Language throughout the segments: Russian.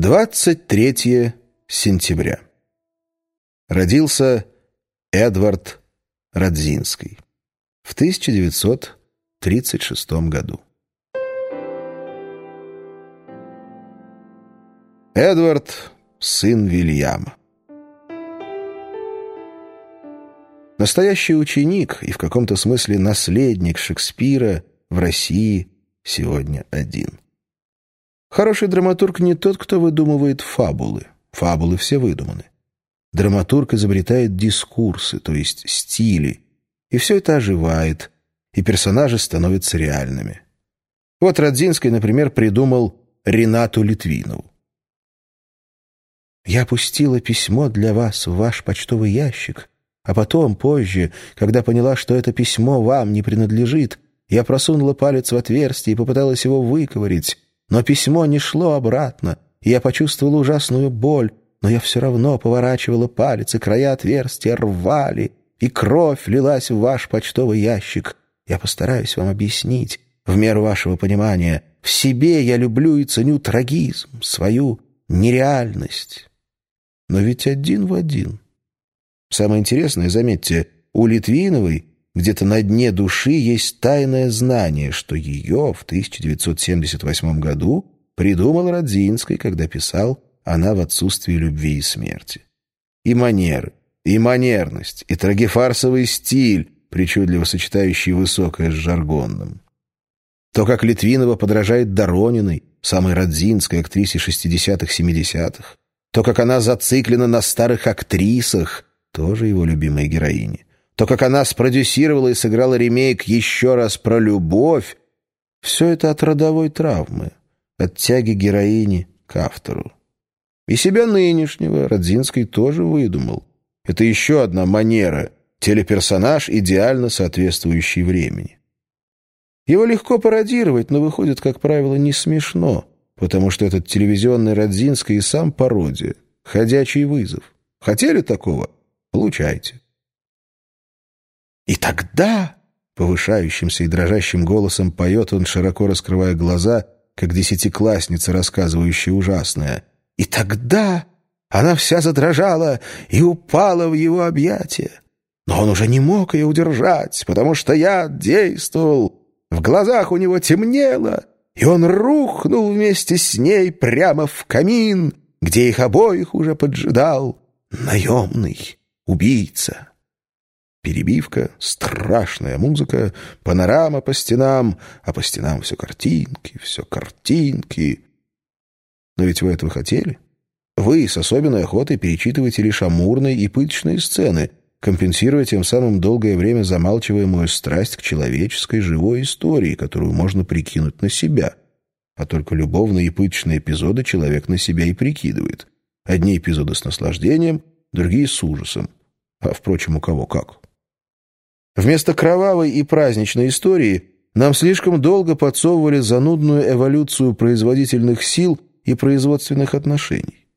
23 сентября. Родился Эдвард Радзинский в 1936 году. Эдвард — сын Вильяма. Настоящий ученик и в каком-то смысле наследник Шекспира в России сегодня один. Хороший драматург не тот, кто выдумывает фабулы. Фабулы все выдуманы. Драматург изобретает дискурсы, то есть стили, и все это оживает, и персонажи становятся реальными. Вот Родзинский, например, придумал Ренату Литвинову. «Я пустила письмо для вас в ваш почтовый ящик, а потом, позже, когда поняла, что это письмо вам не принадлежит, я просунула палец в отверстие и попыталась его выковырить, но письмо не шло обратно, и я почувствовала ужасную боль, но я все равно поворачивала палец, и края отверстия рвали, и кровь лилась в ваш почтовый ящик. Я постараюсь вам объяснить, в меру вашего понимания. В себе я люблю и ценю трагизм, свою нереальность. Но ведь один в один. Самое интересное, заметьте, у Литвиновой где-то на дне души есть тайное знание, что ее в 1978 году придумал Родзинский, когда писал «Она в отсутствии любви и смерти». И манеры, и манерность, и трагефарсовый стиль, причудливо сочетающий высокое с жаргонным. То, как Литвинова подражает Дорониной, самой родзинской актрисе 60-х-70-х, то, как она зациклена на старых актрисах, тоже его любимые героини то, как она спродюсировала и сыграла ремейк еще раз про любовь, все это от родовой травмы, от тяги героини к автору. И себя нынешнего Родзинский тоже выдумал. Это еще одна манера, телеперсонаж, идеально соответствующий времени. Его легко пародировать, но выходит, как правило, не смешно, потому что этот телевизионный Родзинский и сам пародия, ходячий вызов. Хотели такого? Получайте. И тогда, повышающимся и дрожащим голосом поет он, широко раскрывая глаза, как десятиклассница, рассказывающая ужасное. И тогда она вся задрожала и упала в его объятия. Но он уже не мог ее удержать, потому что я действовал. В глазах у него темнело, и он рухнул вместе с ней прямо в камин, где их обоих уже поджидал наемный убийца. Перебивка, страшная музыка, панорама по стенам, а по стенам все картинки, все картинки. Но ведь вы этого хотели? Вы с особенной охотой перечитываете лишь амурные и пыточные сцены, компенсируя тем самым долгое время замалчиваемую страсть к человеческой живой истории, которую можно прикинуть на себя. А только любовные и пыточные эпизоды человек на себя и прикидывает. Одни эпизоды с наслаждением, другие с ужасом. А, впрочем, у кого как. Вместо кровавой и праздничной истории нам слишком долго подсовывали занудную эволюцию производительных сил и производственных отношений.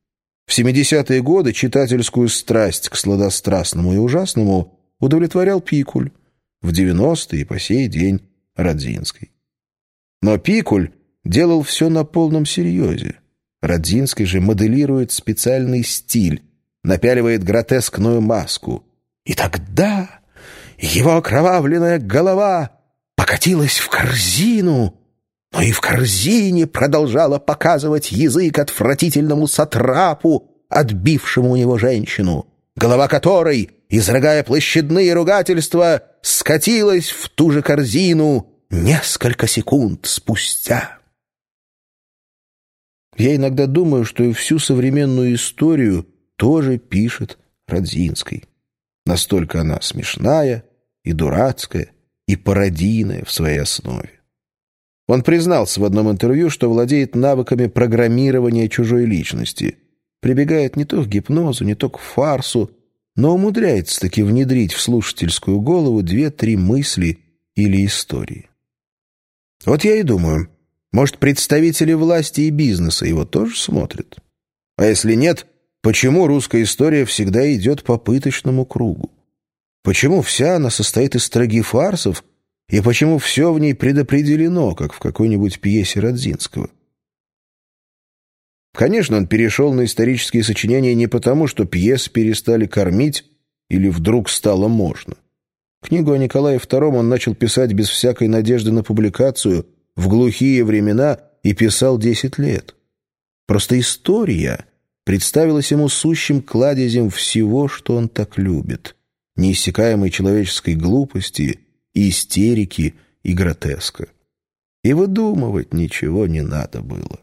В 70-е годы читательскую страсть к сладострастному и ужасному удовлетворял Пикуль, в 90-е и по сей день Родзинский. Но Пикуль делал все на полном серьезе. Родзинский же моделирует специальный стиль, напяливает гротескную маску. И тогда его окровавленная голова покатилась в корзину, но и в корзине продолжала показывать язык отвратительному сатрапу, отбившему у него женщину, голова которой, изрыгая площадные ругательства, скатилась в ту же корзину несколько секунд спустя. Я иногда думаю, что и всю современную историю тоже пишет Родзинский. Настолько она смешная, и дурацкая, и пародийная в своей основе. Он признался в одном интервью, что владеет навыками программирования чужой личности, прибегает не то к гипнозу, не то к фарсу, но умудряется таки внедрить в слушательскую голову две-три мысли или истории. Вот я и думаю, может, представители власти и бизнеса его тоже смотрят? А если нет, почему русская история всегда идет по пыточному кругу? Почему вся она состоит из трагифарсов, и почему все в ней предопределено, как в какой-нибудь пьесе Родзинского? Конечно, он перешел на исторические сочинения не потому, что пьес перестали кормить или вдруг стало можно. Книгу о Николае II он начал писать без всякой надежды на публикацию в глухие времена и писал 10 лет. Просто история представилась ему сущим кладезем всего, что он так любит, неиссякаемой человеческой глупости, истерики и гротеска. И выдумывать ничего не надо было.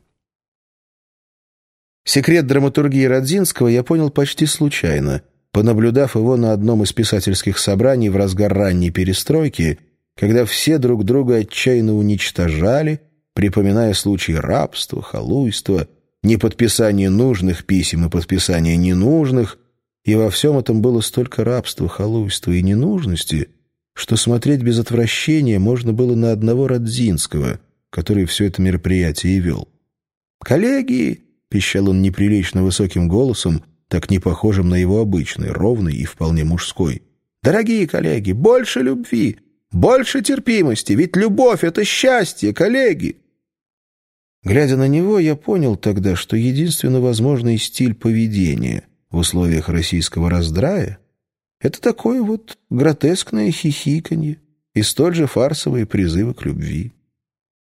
Секрет драматургии Родзинского я понял почти случайно, понаблюдав его на одном из писательских собраний в разгар ранней перестройки, когда все друг друга отчаянно уничтожали, припоминая случаи рабства, халуйства, неподписания нужных писем и подписания ненужных, и во всем этом было столько рабства, халуйства и ненужности, что смотреть без отвращения можно было на одного Родзинского, который все это мероприятие и вел. «Коллеги!» — пищал он неприлично высоким голосом, так не похожим на его обычный, ровный и вполне мужской. «Дорогие коллеги, больше любви, больше терпимости, ведь любовь — это счастье, коллеги!» Глядя на него, я понял тогда, что единственно возможный стиль поведения в условиях российского раздрая — это такое вот гротескное хихиканье и столь же фарсовые призывы к любви.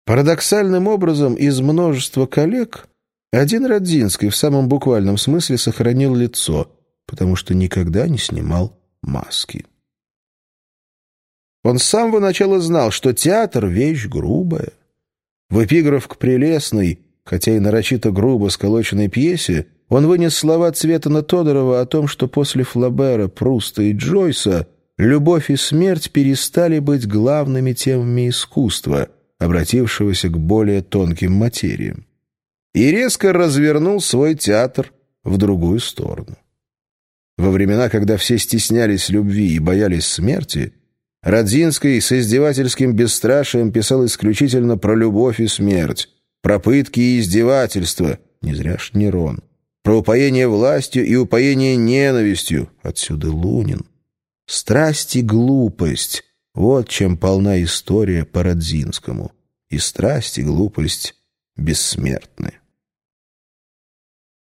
Парадоксальным образом из множества коллег — один Родзинский в самом буквальном смысле сохранил лицо, потому что никогда не снимал маски. Он с самого начала знал, что театр — вещь грубая. В эпиграф к прелестной, хотя и нарочито грубо сколоченной пьесе, он вынес слова Цветана Тодорова о том, что после Флабера, Пруста и Джойса любовь и смерть перестали быть главными темами искусства, обратившегося к более тонким материям и резко развернул свой театр в другую сторону. Во времена, когда все стеснялись любви и боялись смерти, Родзинский с издевательским бесстрашием писал исключительно про любовь и смерть, про пытки и издевательства, не зря ж Нерон, про упоение властью и упоение ненавистью, отсюда Лунин. Страсть и глупость — вот чем полна история по Родзинскому. И страсть, и глупость бессмертны.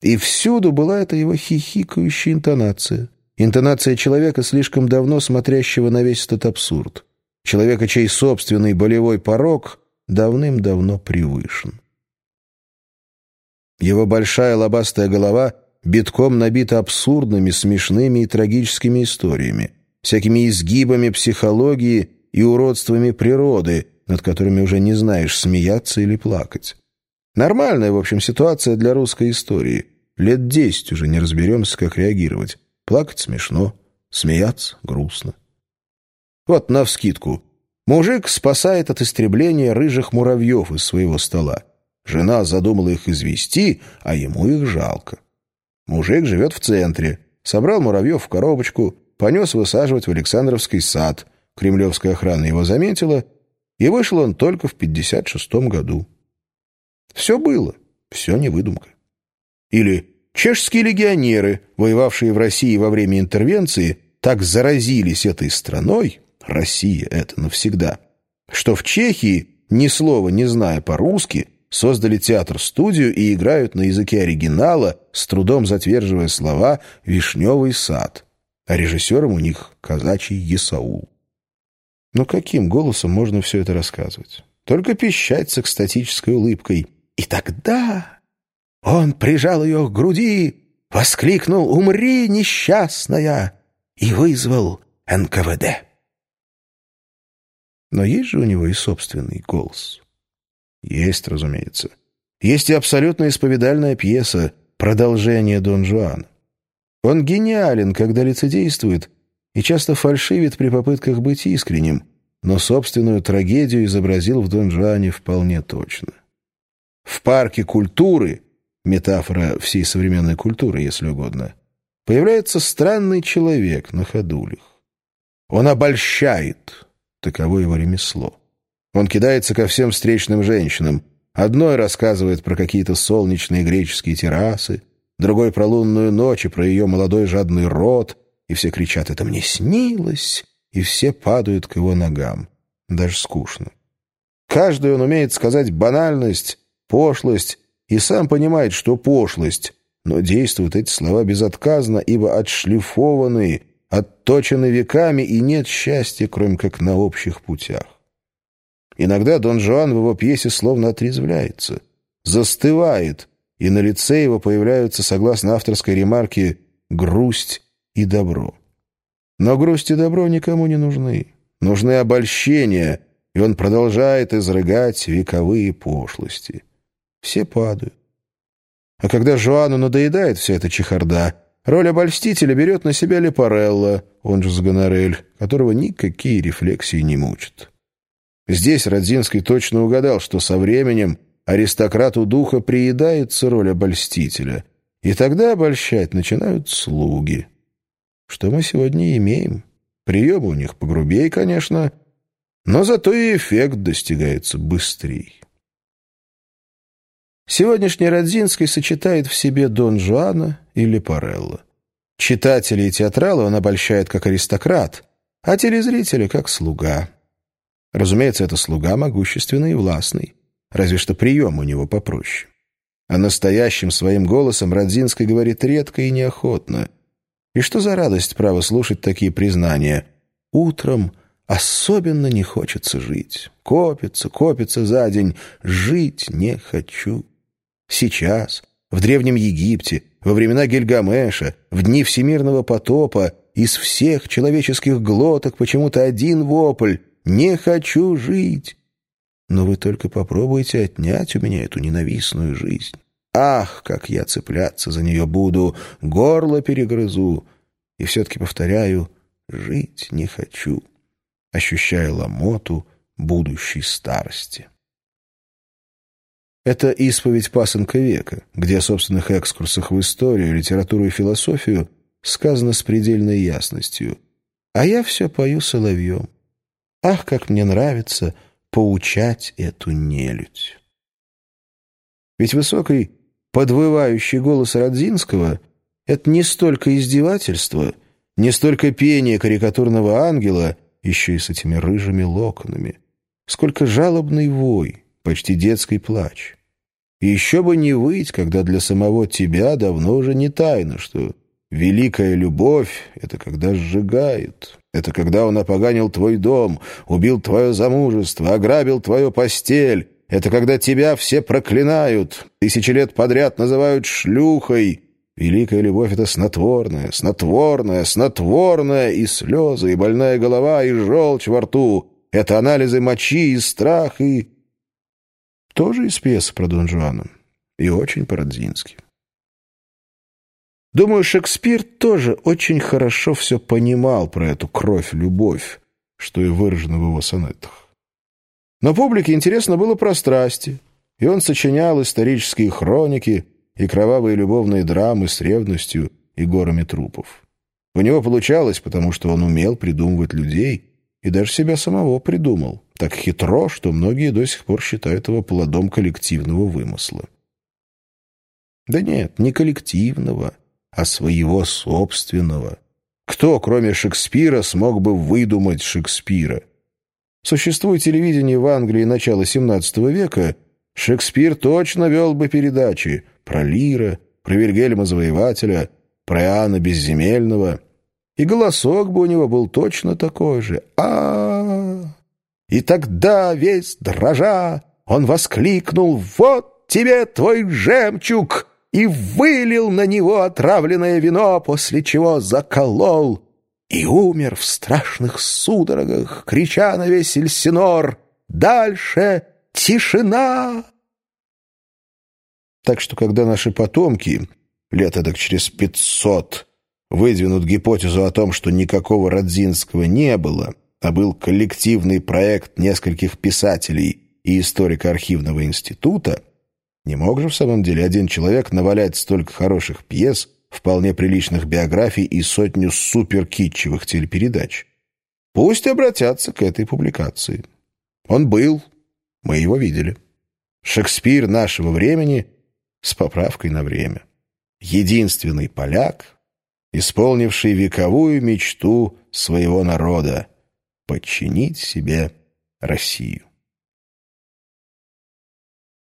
И всюду была эта его хихикающая интонация. Интонация человека, слишком давно смотрящего на весь этот абсурд. Человека, чей собственный болевой порог давным-давно превышен. Его большая лобастая голова битком набита абсурдными, смешными и трагическими историями, всякими изгибами психологии и уродствами природы, над которыми уже не знаешь, смеяться или плакать. Нормальная, в общем, ситуация для русской истории. Лет десять уже не разберемся, как реагировать. Плакать смешно, смеяться грустно. Вот навскидку. Мужик спасает от истребления рыжих муравьев из своего стола. Жена задумала их извести, а ему их жалко. Мужик живет в центре. Собрал муравьев в коробочку, понес высаживать в Александровский сад. Кремлевская охрана его заметила, и вышел он только в 56-м году. Все было, все не выдумка. Или чешские легионеры, воевавшие в России во время интервенции, так заразились этой страной, Россия это навсегда, что в Чехии, ни слова не зная по-русски, создали театр-студию и играют на языке оригинала, с трудом затверживая слова «Вишневый сад», а режиссером у них казачий Есаул. Но каким голосом можно все это рассказывать? Только пищать с экстатической улыбкой – и тогда он прижал ее к груди, воскликнул «Умри, несчастная!» и вызвал НКВД. Но есть же у него и собственный голос. Есть, разумеется. Есть и абсолютно исповедальная пьеса «Продолжение Дон Жуана». Он гениален, когда лицедействует, и часто фальшивит при попытках быть искренним, но собственную трагедию изобразил в Дон Жуане вполне точно. В парке культуры, метафора всей современной культуры, если угодно, появляется странный человек на ходулях. Он обольщает, таково его ремесло. Он кидается ко всем встречным женщинам. Одной рассказывает про какие-то солнечные греческие террасы, другой про лунную ночь и про ее молодой жадный рот, и все кричат «это мне снилось», и все падают к его ногам. Даже скучно. Каждый он умеет сказать банальность, пошлость и сам понимает, что пошлость, но действуют эти слова безотказно, ибо отшлифованы, отточены веками, и нет счастья, кроме как на общих путях. Иногда Дон Жуан в его пьесе словно отрезвляется, застывает, и на лице его появляются, согласно авторской ремарке, грусть и добро. Но грусть и добро никому не нужны. Нужны обольщения, и он продолжает изрыгать вековые пошлости. Все падают. А когда Жуану надоедает вся эта чехарда, роль обольстителя берет на себя Лепарелло, он же Сгонорель, которого никакие рефлексии не мучат. Здесь Родзинский точно угадал, что со временем аристократу духа приедается роль обольстителя, и тогда обольщать начинают слуги. Что мы сегодня имеем? Приемы у них погрубее, конечно, но зато и эффект достигается быстрее. Сегодняшний Родзинский сочетает в себе Дон Жуана и Лепарелло. Читателей и театрала он обольщает как аристократ, а телезрителя как слуга. Разумеется, это слуга могущественный и властный, разве что прием у него попроще. А настоящим своим голосом Родзинский говорит редко и неохотно. И что за радость, право, слушать такие признания? Утром особенно не хочется жить. Копится, копится за день. Жить не хочу. Сейчас, в Древнем Египте, во времена Гильгамеша, в дни всемирного потопа, из всех человеческих глоток почему-то один вопль «Не хочу жить!» Но вы только попробуйте отнять у меня эту ненавистную жизнь. Ах, как я цепляться за нее буду, горло перегрызу. И все-таки повторяю, жить не хочу, ощущая ломоту будущей старости. Это исповедь пасынка века, где о собственных экскурсах в историю, литературу и философию сказано с предельной ясностью. А я все пою соловьем. Ах, как мне нравится поучать эту нелюдь. Ведь высокий, подвывающий голос Родзинского — это не столько издевательство, не столько пение карикатурного ангела, еще и с этими рыжими локонами, сколько жалобный вой, почти детский плач. И еще бы не выть, когда для самого тебя давно уже не тайно, что великая любовь — это когда сжигает, это когда он опоганил твой дом, убил твое замужество, ограбил твою постель, это когда тебя все проклинают, тысячи лет подряд называют шлюхой. Великая любовь — это снотворная, снотворная, снотворная, и слезы, и больная голова, и желчь во рту. Это анализы мочи, и страх, и тоже из пьесы про Дон Жуана. И очень по-родзински. Думаю, Шекспир тоже очень хорошо все понимал про эту кровь-любовь, что и выражено в его сонетах. Но публике интересно было про страсти, и он сочинял исторические хроники и кровавые любовные драмы с ревностью и горами трупов. У него получалось, потому что он умел придумывать людей и даже себя самого придумал так хитро, что многие до сих пор считают его плодом коллективного вымысла. Да нет, не коллективного, а своего собственного. Кто, кроме Шекспира, смог бы выдумать Шекспира? Существует телевидение в Англии начала XVII века, Шекспир точно вел бы передачи про Лира, про Вильгельма Завоевателя, про Иоанна Безземельного. И голосок бы у него был точно такой же. а, -а, и тогда, весь дрожа, он воскликнул «Вот тебе твой жемчуг!» И вылил на него отравленное вино, после чего заколол и умер в страшных судорогах, крича на весь Эльсинор «Дальше тишина!» Так что, когда наши потомки, лет так через пятьсот, выдвинут гипотезу о том, что никакого Родзинского не было — а был коллективный проект нескольких писателей и историка архивного института, не мог же в самом деле один человек навалять столько хороших пьес, вполне приличных биографий и сотню суперкитчевых телепередач. Пусть обратятся к этой публикации. Он был, мы его видели. Шекспир нашего времени с поправкой на время. Единственный поляк, исполнивший вековую мечту своего народа подчинить себе Россию.